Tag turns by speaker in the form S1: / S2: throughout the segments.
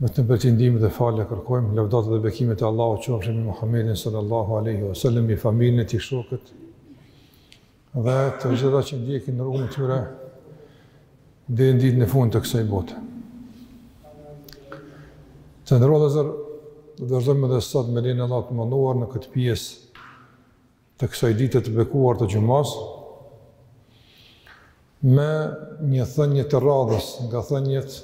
S1: Vetëm prej teje ndihmë dhe falje kërkojmë, lavdatat dhe bekimet e Allahut qofshin mbi Muhamedin sallallahu alaihi wasallam, mbi familjen e tij, shokët dhe të gjithë ata që ndjekin rrugën e tyre deri në ditën e fundit të kësaj bote. Të nderuar vëllezër, do të vazhdojmë edhe sot me lejen e Allahut të madhëruar në këtë pjesë të kësaj dite të bekuar të xhumasë me një thënie të radhës nga thëniet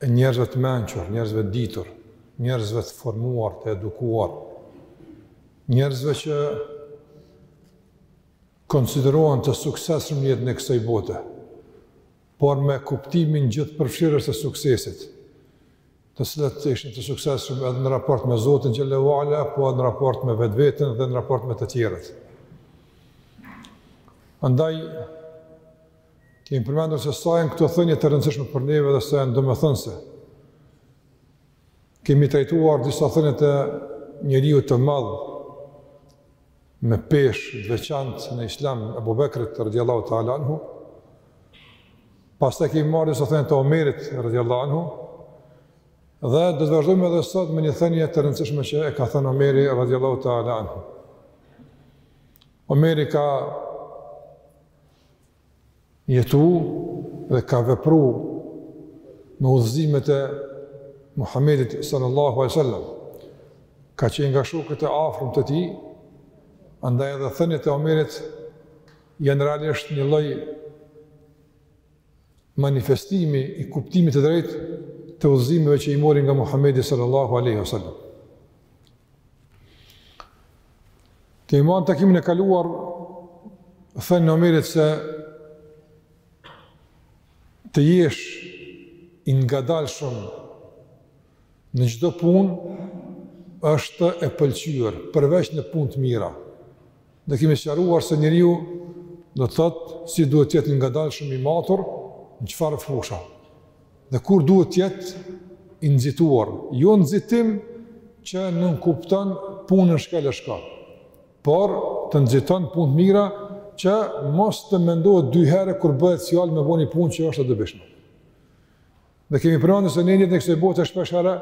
S1: e njerëzve të mençur, njerëzve të ditur, njerëzve të formuar, të edukuar, njerëzve që konsiderohen të suksesshëm në jetën e kësaj bote. por me kuptimin gjithëpërfshirës të suksesit, të cilët ishin të suksesshëm edhe në raport me Zotin xhel-le ve ala, po edhe në raport me vetveten dhe në raport me të tjerët. Andaj kemi përmendur se sa janë këto thënie të rëndësishme për neve dhe sa janë domethënëse. Kemi trajtuar disa thënie të njeriut të madh me peshë të veçantë në Islam Abu Bekrit radhiyallahu ta'ala anhu. Pastaj kemi marrë disa thënie të Omerit radhiyallahu anhu. Dhe do të vazhdojmë edhe sot me një thënie të rëndësishme që e ka thënë Omeri radhiyallahu ta'ala anhu. Omeri ka jetu dhe ka vepru me udhëzimet e Muhammedit sallallahu alaihi wasallam. Ka qenë nga shokët e afërm të tij, andaj edhe thëniet e Omerit janë realisht një lloj manifestimi i kuptimit të drejtë të udhëzimeve që i mori nga Muhammedi sallallahu alaihi wasallam. Kemi marrë në takimin e kaluar, thënien e Omerit se të jesh i ngadalshëm në çdo punë është e pëlqyer, përveç në punë të mira. Ne kemi sqaruar se njeriu domethënë si duhet të jetë i ngadalshëm i matur në çfarë fusha. Dhe kur duhet të jetë i nxituar, jo nxitim që nënkupton punën shkel e shko, por të nxiton në punë të mira që mos të mendohet dy herë kur bëhet fjalë me bo një punë që është e dobishme. Dhe kemi përmendur se ne njerëzit në jetën e kësaj bote shpesh herë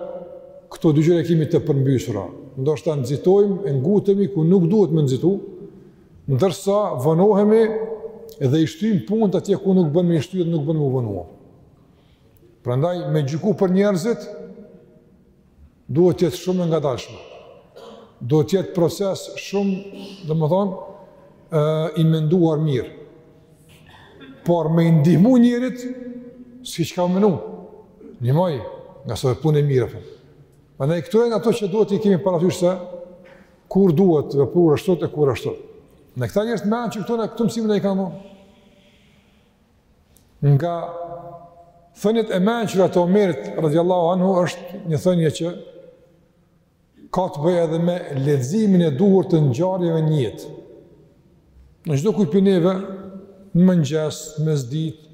S1: këto dy gjëra i kemi të përmbysura. Ndoshta nxitojmë e ngutemi ku nuk duhet me nxitu, ndërsa vonohemi dhe i shtyjmë punët atje ku nuk bën me i shty dhe nuk bën me u vonuar. Prandaj me gjyku për njerëzit duhet të jetë shumë e ngadalshme. Duhet të jetë proces shumë, domethënë, ë i menduar mirë. Por me i ndihmu njerit s'ki çka me menu. Nimoj, ngase punë e mirë apo. Prandaj këto janë ato që duhet të kemi parasysh se kur duhet vepruar ashtu e kur ashtu. Në këta njerëz më anë që këtu në këtë mësim ne kanë. Nga thëniet e mençura të Omerit, radiallahu anhu, është një thënie që ka të bëjë edhe me leximin e duhur të ngjarjeve në jetë. Çdokujt prej neve, në mëngjes, në mesditë,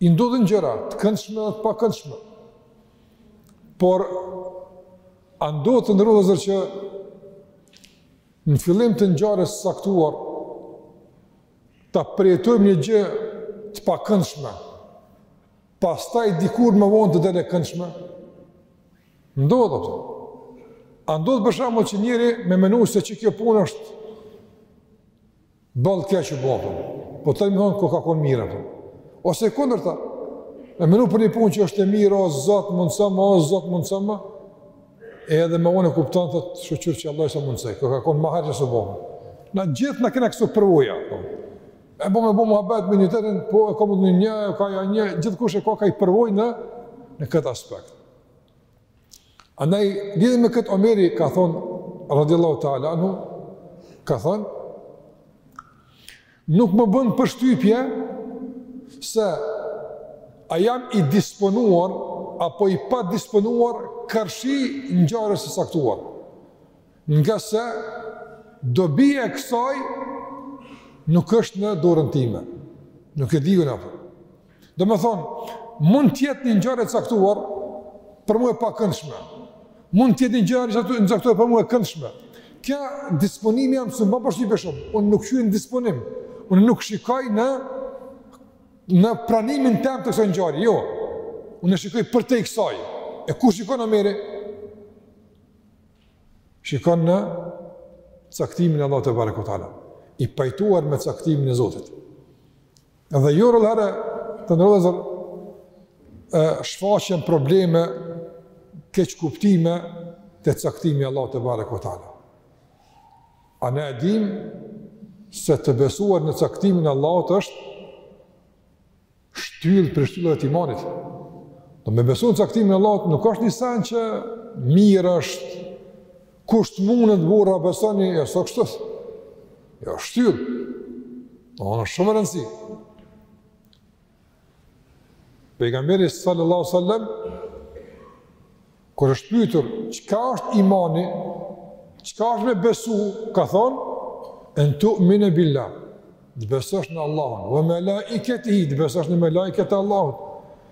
S1: i ndodhin gjëra të këndshme dhe të pakëndshme. Por, a ndodh, të nderuar vëllezër, që në fillim të ngjarjes së caktuar, ta përjetojmë një gjë të pakëndshme, pastaj dikur më vonë të del e këndshme? Ndodh, apo. A ndodh për shembull që njeri me menu se që kjo punë është balë kja që bëhë, po të më thonë kjo ka konë mirë, apo. Ose e kundërta, me menu për një punë që është e mirë, o Zot, mundësoma, o Zot, mundësoma, E edhe më vonë e kupton, thot, shyqyr që Allahu s'ma mundësoi, kjo ka konë ma hajr që s'u bo. Na gjithë i kena këso përvoja, po. E po me bo më muhabet me njëni-tjetrin, po e ka nga një, e ka nga një, gjithkush e ka ka një përvojë në, në këtë aspekt. Andaj, lidhur me këtë Omeri, ka thonë, radiallahu teala anhu, ka thonë, Nuk më bën përshtypje se a jam i disponuar apo i padisponuar karshi ngjarjes së caktuar. Ngase dobia e kësaj nuk është në dorën time. Nuk e di unë atë. Domethonë, mund të jetë një ngjarje e caktuar për mu e pakëndshme. Mund të jetë një ngjarje e caktuar për mu e këndshme. Ky disponimi jem s'më bon përshtypje shumë. Unë nuk kqyri në disponim. Unë nuk shikoj në, në pranimin tem të kësaj ngjarje. Jo, unë shikoj përtej kësaj. E ku shikon Omeri? Shikon në caktimin e Allahut tebareke ue teala. I pajtuar me caktimin e Zotit. Dhe jo rrallëherë, të nderuar vëllezër, shfaqen probleme keqkuptime te caktimi i Allahut tebareke ue teala. A ne e dimë se të besuarit në caktimin e Allahut është shtyllë prej shtyllave të imanit. Domethonë me besu në caktimin e Allahut nuk është një sen që mirë është, Kush të mundet burra besoni, jo s'o kështu. Jo shtyrë. O në shumë rëndësi. Pejgamberi sallallahu sallam, kur është pytur, çka është imani, çka është me besu, ka thonë, en tu'mine bil-lah, të besosh në Allahun, ve melaiketihi, të besosh në melaiket e Allahut,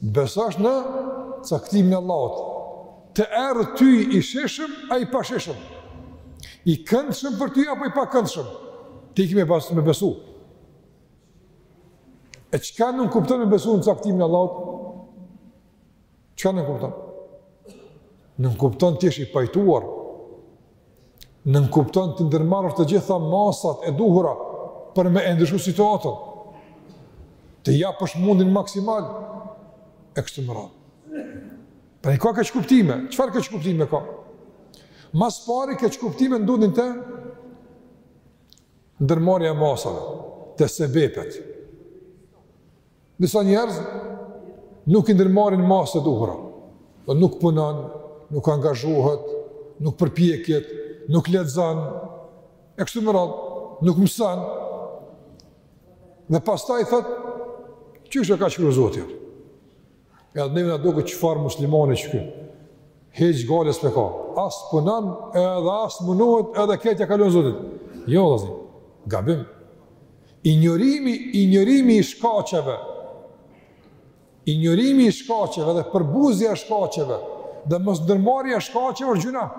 S1: Besosh në caktimin e Allahut. Të erdh ty i shijshëm, a i pashijshëm. I këndshëm për ty, apo i pakëndshëm. Ti ki me pas me besu. E çka nënkupton me besu në caktimin e Allahut? Çka nënkupton? Nënkupton të jesh i pajtuar, nënkupton të ndërmarrësh të gjitha masat e duhura për me e ndryshu situatën, të japësh mundin maksimal, e kështu me radhë. Pra ka keqkuptime, çfarë keqkuptime ka? Ma s'pari keqkuptime ndodhin te ndërmarrja e masave, te sebepet. Disa njerëz nuk i ndërmarrin masat e duhura. Po nuk punon, nuk angazhohet, nuk përpjeket, nuk lexon e kështu me radhë, nuk mëson. Dhe pastaj thotë, qysh e ka shkru Zoti? Edhe neve na duket çfarë muslimani qiky. Hiç gajle s'pe ka. As punon, edhe as munohet, edhe krejt ja kalon Zotit. Jo, vllazni, gabim. Injorimi, injorimi i shkaqeve, injorimi i shkaqeve dhe përbuzja e shkaqeve dhe mosndërmarrja e shkaqeve është gjynah.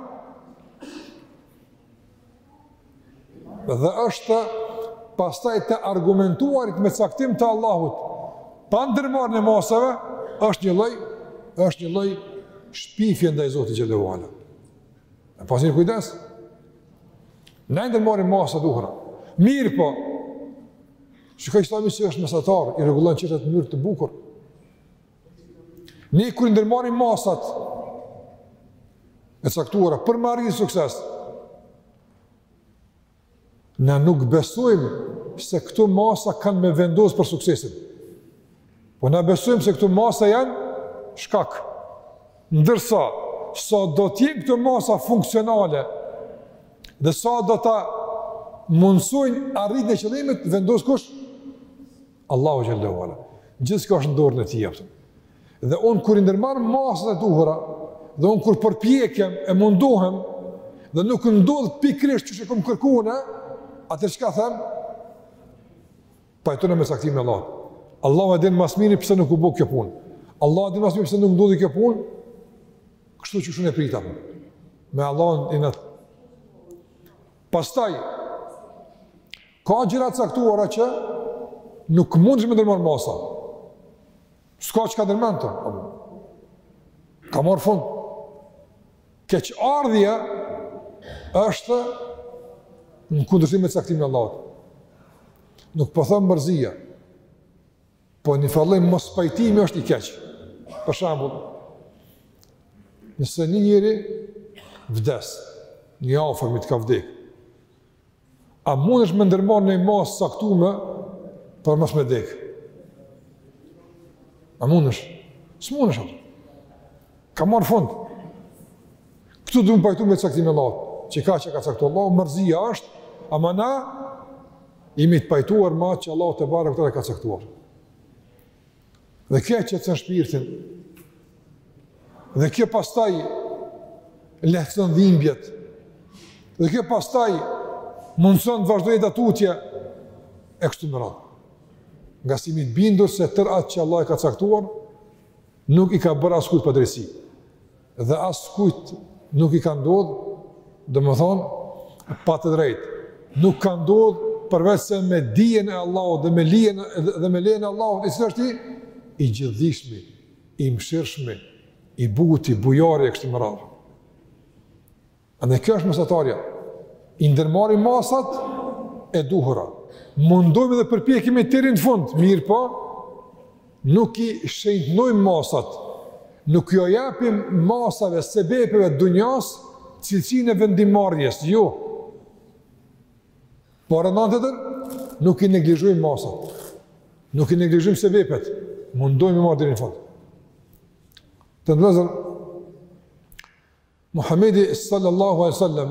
S1: Dhe është pastaj të argumentuarit me caktim të Allahut, pa ndërmarrjen e masave, është një lloj, është një lloj shpifje ndaj Zotit xhel-le ve ala. E pasni kujdes, ne i ndërmarrim masat e duhura. Mirëpo, shiko islami si është mesatar, i rregullon çështjet në mënyrë të bukur, Ne kur ndërmarrim masat e caktuara për m'arrit sukses, na nuk besojmë se këto masa kanë me vendos për suksesin. Po na besojmë se këto masa janë shkak. Ndërsa, sa do t'jenë këto masa funksionale dhe sa do ta mundësojnë arritjen e qëllimit, vendos kush? Allahu xhelle ue ala. Gjithçka është në dorën e tij atë. Dhe un kur i ndërmarr masat e duhura, dhe un kur përpjekem e mundohem dhe nuk ndodh pikërisht siç kom kërku, atë çka them? Pajtona me caktimin e Allahut. Allahu e din më së miri pse nuk u bë kjo punë. Allahu e din më së miri pse nuk ndodhi kjo punë. Kështu që shumë e pritam. Me Allahun i nat. Pastaj Ka gjëra të caktuara që nuk mundesh me ndërmarr masa. S'ka çka ndërmerr, apo. Ka marr fund. Keqardhja është në kundërshtim me caktimin e Allahut. Nuk po them mërzia. Po një farë mospajtimi është i keq. Për shembull, nëse një njeri vdes, një afërm i yt ka vdekë. A mundesh me ndërmarrë ndonjë masë të caktuar për mos me dek? A mundesh? S'mundesh atë. Ka marrë fund. Këtu duhet m'u pajtu me caktime të Allahut, çka çka caktuar Allahu, mërzia është, ama na jemi të pajtuar me atë që Allahu tebareke ue teala ka caktuar. Dhe kjo e qetëson shpirtin. Dhe kjo pastaj lehtëson dhimbjet. Dhe kjo pastaj mundëson të vazhdojë jeta tutje e kështu me radhë. Ngase jemi të bindur se tërë atë që Allahu e ka caktuar, nuk i ka bërë askujt padrejtësi. dhe askujt nuk i ka ndodh, domethënë, pa të drejtë, nuk ka ndodh përveç se me dijen e Allahut dhe me, lijen, dhe me lejen e Allahut, i cili është i gjithdijshmi, i mshirëshmi, i buti, bujari e kështu me radhë. A në kjo është mesatarja? I ndërmarrim masat e duhura. Mundohemi dhe përpjekemi deri në fund, mirëpo, nuk i shenjtnojmë masat, nuk ua japim masave, sebepeve, dunjas, cilësinë e vendimmarrjes, jo. Po n'anën tjetër, nuk i neglizhojmë masat, nuk i neglizhojmë sebepet, mundohemi marrë deri në fund. Të ndëzër, Muhamedi sallallahu alaihi wasallam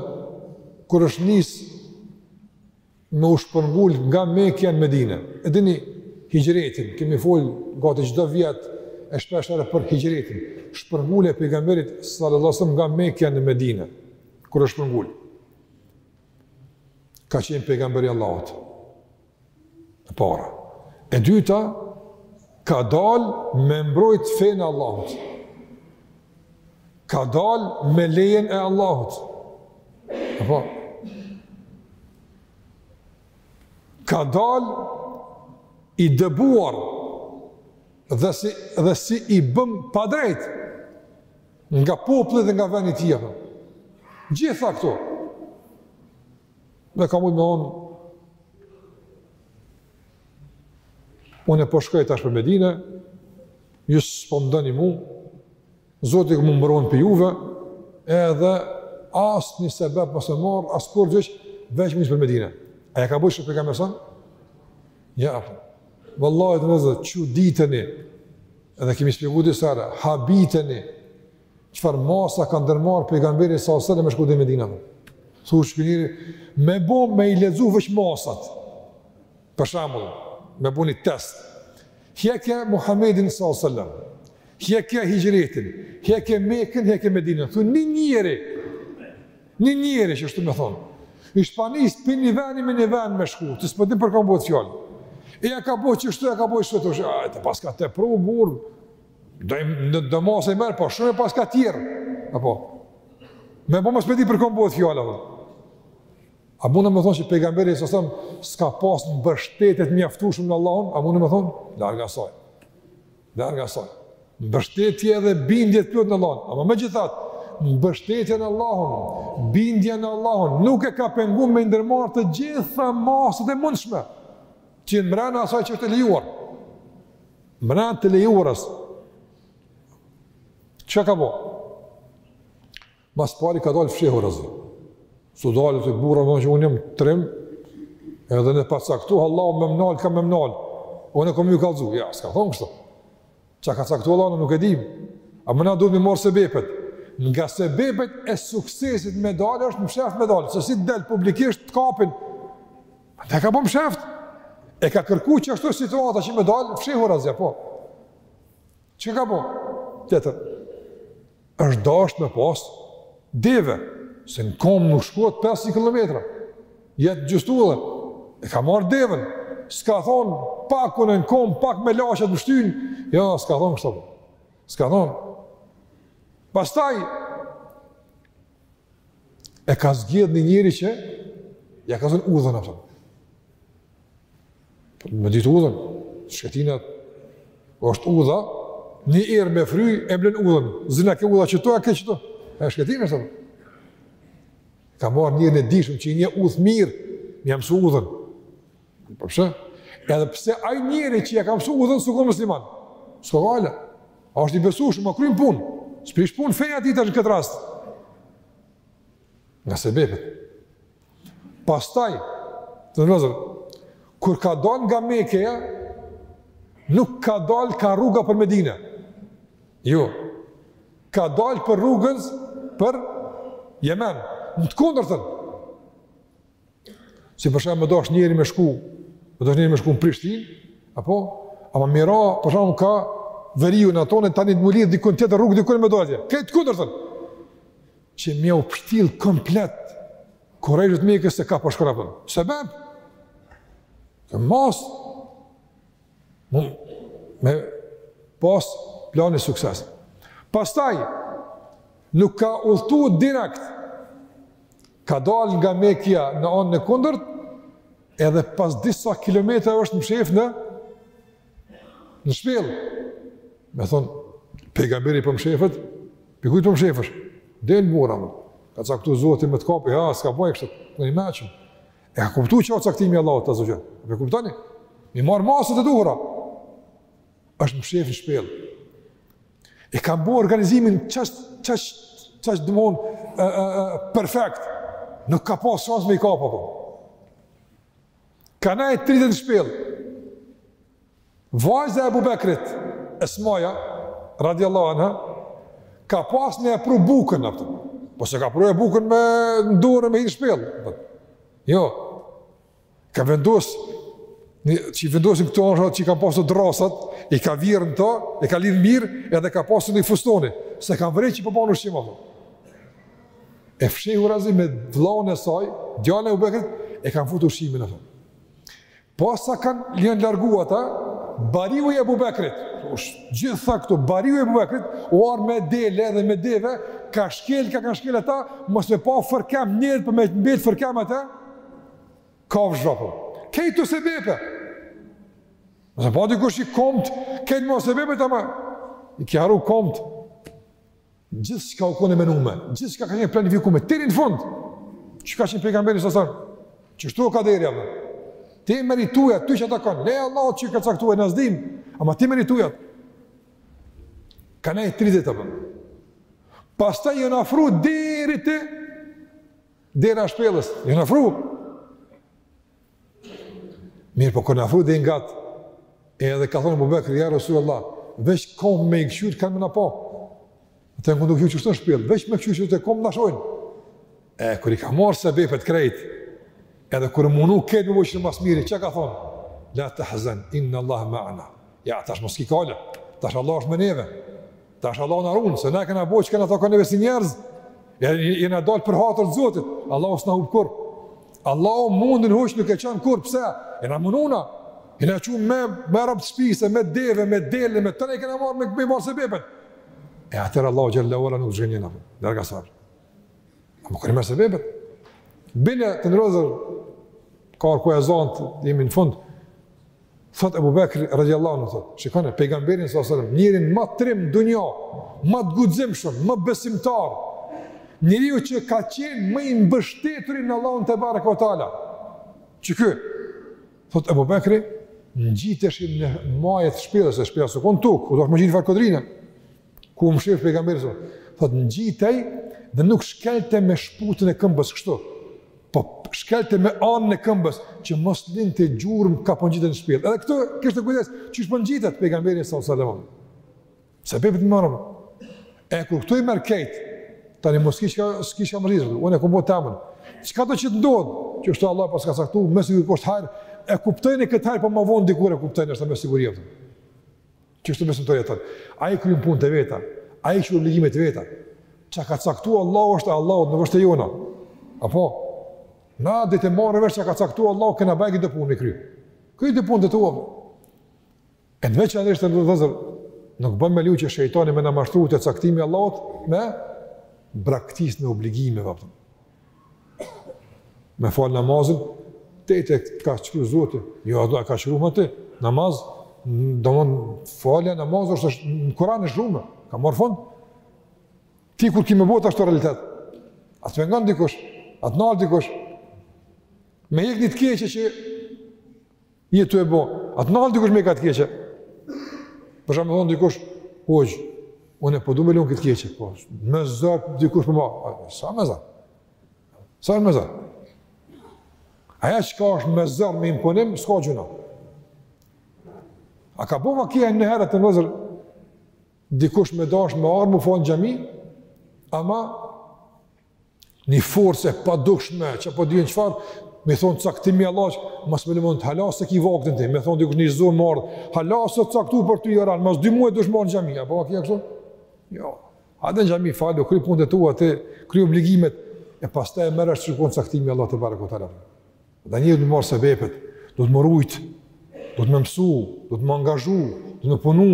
S1: kur është nis me u shpërngul nga Mekja në Medinë. E dini hixhretin, kemi fol gati çdo vjet e shpeshherë për hixhretin. Shpërnguljen e pejgamberit sallallahu alaihi wasallam nga Mekja në Medinë. Kur është shpërngul? Ka qenë pejgamberi i Allahut. E para. E dyta, ka dal me mbrojt fenë e Allahut. Ka dal me lejen e Allahut. Apo. Ka dal i dëbuar dhe si, dhe si i bëm padrejt nga populli i tij dhe nga veni i tij. Gjitha këto. E ka mujt me thonë, unë e po shkoj tash për Medine, ju s'po më doni mu, Zoti jem më mbron prej juve, edhe asnjë sebep mos e marr, as kurgjo hiç, veç me u nisë për Medine. A e ka bo, çka menoni? Jo, apo. Vallahi vllazën, çuditeni, edhe kemi spjegu disa herë, habiteni, Çfarë masa ka ndërmarr pejgamberi sa selam me shku në Medinë. Thush ky njeri, me bo me i lexu veç masat. Për shembull, me bo ni test. Hjekja Muhammedin sa selam. Hjekja Hijretin, hjekja Mekën, hjekja Medinën. Thu një njeri. Një njeri që është me thonë. Ish pas nis prej një veni në një ven me shku, ti s'po di për kë bëhet fjalë. E ka bo kështu, e ka bo kështu, ai e paska tepru, burrë. Domethonë masa merr, po shumë e paska tjerrë. Apo, me bo mos me ditë për kon bëhet fjalë, apo. A mund me thonë që pejgamberi alejhi selam s'ka pas mbështetje të mjaftueshme në Allahun? A mundë me thonë? Larg asaj. Larg asaj. Mbështetje dhe bindje të plotë në Allahun. Ama megjithatë, mbështetja në Allahun, bindja në Allahun, nuk e ka pengu me ndërmarrë të gjitha masat e mundshme, që janë mrena asaj që është e lejuar. Mrena të lejuarës, çka ka bo? Ma s'pari ka dalë fshehurazi. S'u dalë te burrat, meqë unë jam trim, edhe në past caktu Allahu me m'nalë, ka me m'nalë. Unë kom me ju kallzu, jo, s'ka thonë kështu. Çka ka caktu Allahu nuk e dim. Ama na duhet me marrë sebepet. Nga sebepet e suksesit me dalë, është mshef me dalë. Se si del publikisht të kapin, E ka bo msheft, e ka kërku qashtu situata që me dalë, fshehurazi, apo. Çka ka bo tjetër, është dasht me pas deve, se në komë nuk shkohet 500 km, jet gjys udhe, e ka marrë deven, s'ka thonë pak unë në komë, pak melaqet më shtyjnë, jo, jo, s'ka thonë kështu, po. s'ka thonë. Pastaj, e ka zgjedh një njëri që ja kallzon udhën, apo. Po, me ditë udhën, shkretina s'është udha, një erë me fry, e mblon udhën, s'din a ke udha qetu, a ke qetu, e shkretina është, apo. Ka marrë njerin e dijshëm që i njeh udhët mirë, me ja mësu udhën, Po pse? Edhe pse ai njeri që ja ka msu udhën s'u kon musliman. S'u kon vallah. A është i besushëm, a kryn punë. S'prish punë feja e tij tash në këtë rast. Nga sebebet. Pastaj, të nëzër, kur ka dalë nga mekeja, nuk ka dalë ka rruga për Medina. Jo. Ka dalë për rrugën për Jemen. Në të kundërtën. Si për shembull, me dasht njeri me shku, me dasht njeri me shku në Prishtinë, apo ama mira, për shembull ka veriu në tonë tani të mulit diku në tjetër rrugë diku më dalje. Ka e kundërta. Që me u pshtjell komplet. Kurejshët e Mekës se kah po shkon apo. Sebeb. Të mos. Më me pas plani sukses. Pastaj nuk ka udhtu direkt Ka dalë nga Mekja në anën e kundërt, edhe pas disa kilometrave është mshef në një shpellë. Me thon pejgamberi po mshefet, pej kujt po mshefesh? Del burrë, more. Ka caktu Zoti me të kap, ha, s'ka bëj kështu. Po i mëshëm. E ka kuptu çka caktimi i Allahut ta zgjon. A kuptoni? M'i marr masat e duhura. Është mshef në shpellë. E ka bo organizimin kaq, kaq, kaq domethon e, e, e, perfekt. Nuk ka pas shans me i kap, apo. Ka nejt 3 ditë n'shpellë. Vajza e Ebu Bekrit, Esmaja, radiallahu anha, ka pas me e pru bukën aty. Po se ka pru bukën në dorë me hi n'shpellë. Jo. Ka vendos një, që i vendosin këto anëra që kanë pasur drasat, i ka vjerrë n'to, i ka lidh mirë, edhe ka pasur një fustoni, s'e ka vrejt që po ban ushqim aty. E fshehurazi me vllaun e saj, djalin e Ebu Bekrit, e kanë futur ushqimin aty. Posa kanë lënë, largu ata, bariu i Ebu Bekrit, është gjithë tha këtu, bariu i Ebu Bekrit, u ardh me dele dhe me deve, ka shkel, kah kanë shkel ata, mos me pa ferkem njerëzit, për me të mbetë fërkem ata, Kafshë apo. Krejt sebebe. Nëse po dikush i komt, këto mos sebebe ta më. I ke haru komt. Gjithçka u kone menume, gjithçka u kon e planifikume, deri në fund, që ka qenë pejgamberi së sërë, qeshtu e ka deri, apë. ti merituja, ty që ta kanë, ne Allahu ç'ka caktu e në zdim, ama ti merituja, ka nejt 3 ditë, pastaj jonë afru deri të Dera e shpellës, janë afru. Mirëpo kur janë afru deri n'qat. E edhe ka thonë Ebu Bekri, ja Rasul Allah, veç komt me i këshyrë, kanë me na pa. Të e ngundu këshyrë që është në shpellë, veç me këshyrë te komt na shohin. E, kur i ka marrë sebepet krejt, edhe kur u munu këtë më vëqë ma s'miri, çka ka thonë? La tahzen, innallahe meana. Ja, tash mos ki gajle, tash Allah është me neve. Tash Allah na ruan se na kena bo çka na takon neve si njerëz. Ja jena dal për hatër të Zotit. Allahu s'na hup kurr. Allahu mundin huq nuk e çon kurr pse? Jena mundu na. Jena çu me me rob shpise, me deve, me dele, me tana kena marr me me sebepet. E atëherë Allahu xhelle ve ala nuk zgjeni na. Dërga sa. Kur kemi marr sebepet. Bile të ndrozur ka ku e zont jemi në fund. Thot Ebu Bekri, radiallahu anhu thot, shikone, pejgamberin s.a.v.s., njerin ma trim n'dunja, ma të guximshëm, ma besimtar, njeriu që ka qenë më i mbështeturi në Allahun tebareke ve teala. Që ky, thot Ebu Bekri, ngjiteshim në majet e shpellës, e shpella u konë tukë, u dasht me ngjit farë kodrine, Kur e shoh pejgamberin s.a.v.s. Thot ngjitej dhe nuk shkelte me shputën e këmbës kështu. Po shkelte me anën e këmbës që mos linte gjurmë ka po ngjitet në shpellë. Edhe këtu kishte kujdes qysh po ngjitet pejgamberi alejhi selam. Sebepet i marrim. E kur ti i merr krejt, tani mos ki, s'ki çka me u mërzitur. Unë e kom bo temen. Çka do që të ndodh? Qysh Allahu paska caktu, me siguri po është hajr. E kuptojnë këtë hajr po më vonë dikur e kuptojnë është me siguri atë. Kështu besimtari e thotë, ai kryen punët e veta, ai kryen obligimet e veta. Çka ka caktuar Allahu është e Allahut, nuk është e jona. Apo na duhet me marrë vesh çka ka caktuar Allahu që na bëjë këtë punë kry. Kryj ti punët e tua. E te veçanërisht vëllezër, nuk bën me leju që shejtani me na mashtruar te caktimi i Allahut me braktisjen e obligimeve, vapëtëm. Me falë namazin, te ta ka shkru Zoti, jo a ta ka shkru ma ty, namaz, domethënë falja e namazit është është në Kuran e shkrume, ka marrë fund, ti kur ki me bo, a është realitet, a të pengon dikush, a të nalë dikush, me hjek një të keqe që Je tu e bo, a të nalë dikush me hjek at të keqe. Për shembull thotë dikush, hoxhë, unë po du me e lënë këtë të keqe, po, me zor dikush për po ma, s'a me zor? S'a me zor? Ajo çka është me zor, me imponim, s'ka gjynah. A ka bo vaki niherë vëllezër, dikush me dashtë me ardhë, me u falë në xhami, ama një forcë e padukshme, që po di unë çfarë, me thënë caktimi i Allahut, mas me lëmën të hallas e ki vaktin ti, me thënë dikush një zë me ardhë, hallas e caktu për ty jaran, mas dy muaj duhesh me ardhë në xhami, apo a ki kështu? Jo, hajde në xhami falu, kryj punët e tua, ti kryj obligimet, e pastaj e mirë është që konë caktimi i Allahut tebareke ue teala. Dhe njeriu duhet me marrë sebepet, duhet me u rujtë, duhet me mësu, duhet me u angazhu, duhet me punu,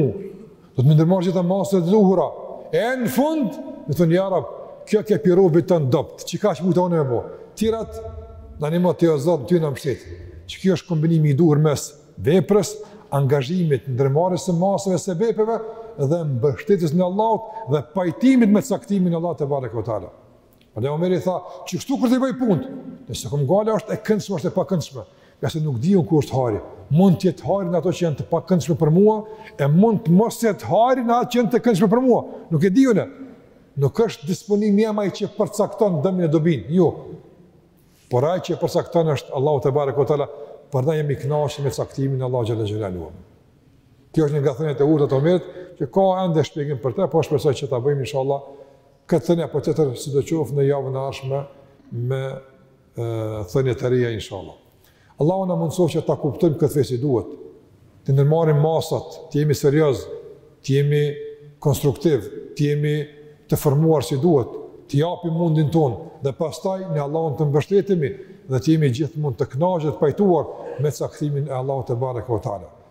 S1: duhet me ndërmarrë të gjitha masat e duhura. E në fund, me thënë ja Rab, kjo ke pi robit tënd dobët, çka ka mujtë ana me bo. Tjerat, në një më të jazat, ty u mbështeta. Qe kjo është kombinimi i duhur mes veprës, angazhimit, ndërmarrjes së masave, sebepeve dhe mbështetjes në Allahun dhe pajtimit me caktimin e Allahut tebareke ue teala. Prandaj edhe Omeri tha, që kështu kur t'i bëj punët, dhe s'kam gajle është e këndshme, është e pakëndshme, ngase nuk di unë ku është hajri, mund të jetë hajri në ato që janë të pakëndshme për mua, e mund të mos të jetë hajri në ato që janë të këndshme për mua, nuk e di unë, nuk është disponimi jem ai që përcakton dëmin e dobinë, jo, por ai që përcakton është Allahu tebareke ue teala, prandaj jemi të knaqur me caktimin e Allahut xhel-le xhelaluhu. Kjo është një nga thëniet e urta të Omerit, që ka ende shpjegim për te, po shpresoj që ta bëjmë, inshallah, Këtë thënie apo tjetër, sidoqoftë në javën e ardhshme me e, thënie të reja, inshallah. Allahu na mundësoftë që ta kuptojmë këtë fe si duhet, t'i ndërmarrim masat, të jemi seriozë, të jemi konstruktivë, të jemi të formuar si duhet, të japim mundin tonë, dhe pastaj në Allahun të mbështetemi dhe të jemi gjithmonë të kënaqur, të pajtuar me caktimin e Allahut tebareke ue teala.